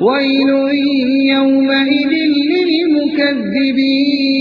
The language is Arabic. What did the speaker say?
ويل يومئذ للمكذبين.